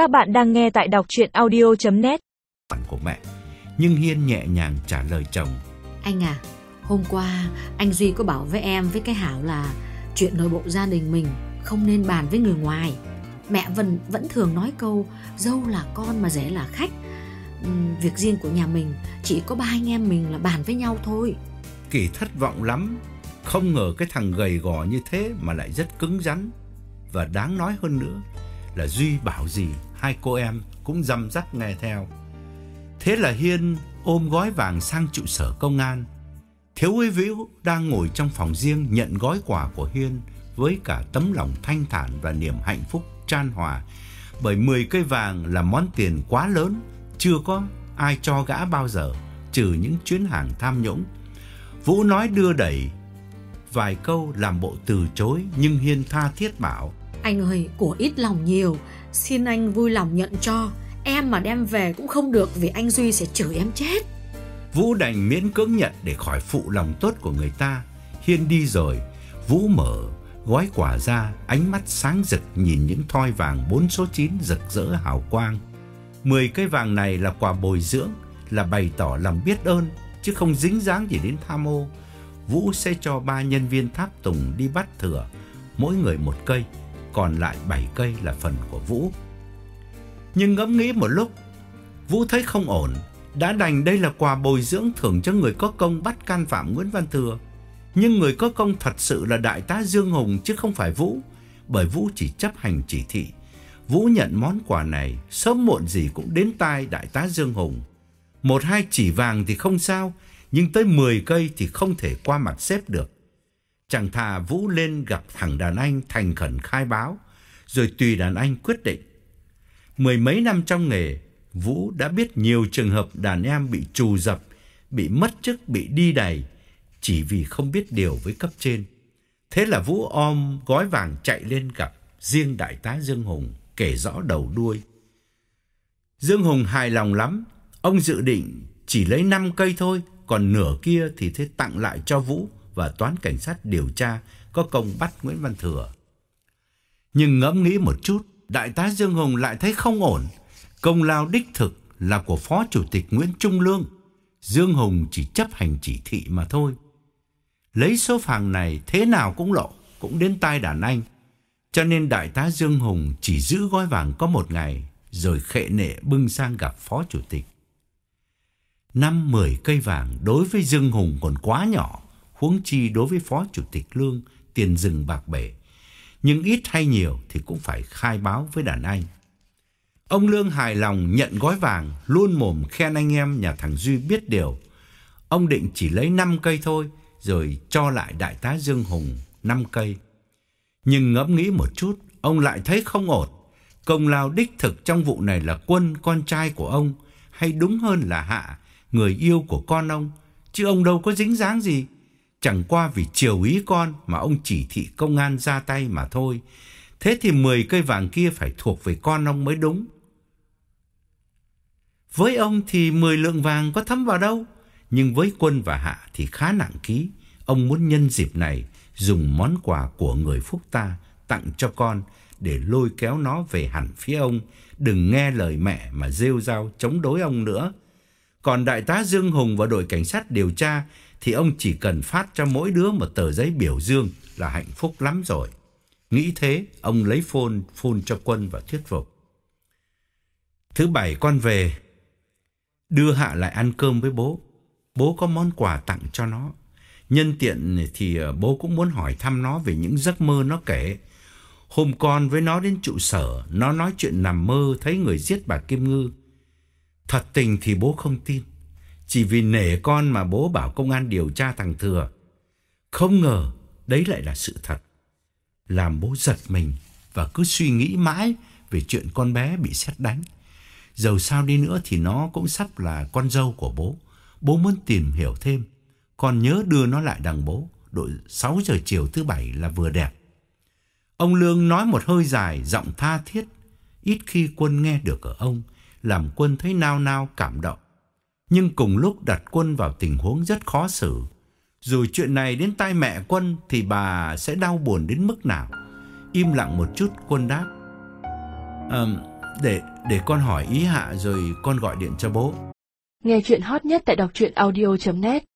Các bạn đang nghe tại đọc chuyện audio.net của mẹ. Nhưng Hiên nhẹ nhàng trả lời chồng. Anh à, hôm qua anh Duy có bảo với em với cái Hảo là chuyện nội bộ gia đình mình không nên bàn với người ngoài. Mẹ vẫn vẫn thường nói câu dâu là con mà rể là khách. Ừm, việc riêng của nhà mình chỉ có ba anh em mình là bàn với nhau thôi. Kỳ thất vọng lắm. Không ngờ cái thằng gầy gò như thế mà lại rất cứng rắn. Và đáng nói hơn nữa là Duy bảo gì hai cô em cũng dầm dắt nghe theo. Thế là Hiên ôm gói vàng sang trụ sở công an. Thiếu úy Vĩu đang ngồi trong phòng riêng nhận gói quà của Hiên với cả tấm lòng thanh thản và niềm hạnh phúc tràn hòa. Bởi 10 cây vàng là món tiền quá lớn, chưa có ai cho gã bao giờ, trừ những chuyến hàng tham nhũng. Vũ nói đưa đẩy vài câu làm bộ từ chối nhưng Hiên tha thiết bảo anh ơi, của ít lòng nhiều, xin anh vui lòng nhận cho. Em mà đem về cũng không được vì anh Duy sẽ chửi em chết. Vũ đành miễn cưỡng nhận để khỏi phụ lòng tốt của người ta. Hiên đi rồi, Vũ mở gói quà ra, ánh mắt sáng rực nhìn những thoi vàng bốn số 9 rực rỡ hào quang. 10 cây vàng này là quà bồi dưỡng, là bày tỏ lòng biết ơn, chứ không dính dáng gì đến tham ô. Vũ sẽ cho ba nhân viên tháp tùng đi bắt thừa, mỗi người một cây, còn lại 7 cây là phần của Vũ. Nhưng ngẫm nghĩ một lúc, Vũ thấy không ổn, đã đành đây là quà bồi dưỡng thưởng cho người có công bắt can phạm Nguyễn Văn Thừa. Nhưng người có công thật sự là đại tá Dương Hùng chứ không phải Vũ, bởi Vũ chỉ chấp hành chỉ thị. Vũ nhận món quà này sớm muộn gì cũng đến tai đại tá Dương Hùng. Một hai chỉ vàng thì không sao, nhưng tới 10 cây thì không thể qua mặt xếp được. Chẳng thà Vũ lên gặp thằng đàn anh thành khẩn khai báo, rồi tùy đàn anh quyết định. Mười mấy năm trong nghề, Vũ đã biết nhiều trường hợp đàn em bị trù dập, bị mất chức, bị đi đày, chỉ vì không biết điều với cấp trên. Thế là Vũ om gói vàng chạy lên gặp riêng đại tá Dương Hùng, kể rõ đầu đuôi. Dương Hùng hài lòng lắm, ông dự định chỉ lấy 5 cây thôi, còn nửa kia thì thế tặng lại cho Vũ và toán cảnh sát điều tra có công bắt Nguyễn Văn Thừa. Nhưng ngẫm nghĩ một chút, đại tá Dương Hùng lại thấy không ổn. Công lao đích thực là của Phó Chủ tịch Nguyễn Trung Lương. Dương Hùng chỉ chấp hành chỉ thị mà thôi. Lấy số phàng này thế nào cũng lộ, cũng đến tai đàn anh. Cho nên đại tá Dương Hùng chỉ giữ gói vàng có một ngày, rồi khệ nệ bưng sang gặp Phó Chủ tịch. Năm mười cây vàng đối với Dương Hùng còn quá nhỏ, huống chi đối với Phó Chủ tịch Lương tiền rừng bạc bể. Nhưng ít hay nhiều thì cũng phải khai báo với đàn anh. Ông Lương hài lòng nhận gói vàng, luôn mồm khen anh em nhà thằng Duy biết điều. Ông định chỉ lấy 5 cây thôi, rồi cho lại đại tá Dương Hùng 5 cây. Nhưng ngẫm nghĩ một chút, ông lại thấy không ổn. Công lao đích thực trong vụ này là quân con trai của ông, hay đúng hơn là Hạ, người yêu của con ông, chứ ông đâu có dính dáng gì. Chẳng qua vì chiều ý con mà ông chỉ thị công an ra tay mà thôi. Thế thì 10 cây vàng kia phải thuộc về con ông mới đúng. Với ông thì 10 lượng vàng có thấm vào đâu, nhưng với quân và hạ thì khá nặng ký. Ông muốn nhân dịp này dùng món quà của người phúc ta tặng cho con để lôi kéo nó về hẳn phía ông, đừng nghe lời mẹ mà rêu rao chống đối ông nữa. Còn đại tá Dương Hùng và đội cảnh sát điều tra thì ông chỉ cần phát cho mỗi đứa một tờ giấy biểu dương là hạnh phúc lắm rồi. Nghĩ thế, ông lấy phone phone cho quân và thuyết phục. Thứ bảy con về, đưa Hạ lại ăn cơm với bố. Bố có món quà tặng cho nó. Nhân tiện thì ờ, bố cũng muốn hỏi thăm nó về những giấc mơ nó kể. Hôm con với nó đến trụ sở, nó nói chuyện nằm mơ thấy người giết bà Kim Ngư. Thật tình thì bố không tin. Chỉ vì nể con mà bố bảo công an điều tra thằng Thừa. Không ngờ đấy lại là sự thật. Làm bố giật mình và cứ suy nghĩ mãi về chuyện con bé bị xét đánh. Dầu sao đi nữa thì nó cũng sắp là con dâu của bố. Bố muốn tìm hiểu thêm. Con nhớ đưa nó lại đằng bố. độ 6 giờ chiều thứ bảy là vừa đẹp. Ông Lương nói một hơi dài, giọng tha thiết. Ít khi quân nghe được ở ông, làm quân thấy nao nao cảm động. Nhưng cùng lúc đặt quân vào tình huống rất khó xử. Rồi chuyện này đến tai mẹ quân thì bà sẽ đau buồn đến mức nào. Im lặng một chút quân đáp. À, Để để con hỏi ý Hạ rồi con gọi điện cho bố. Nghe chuyện hot nhất tại đọc truyện audio.net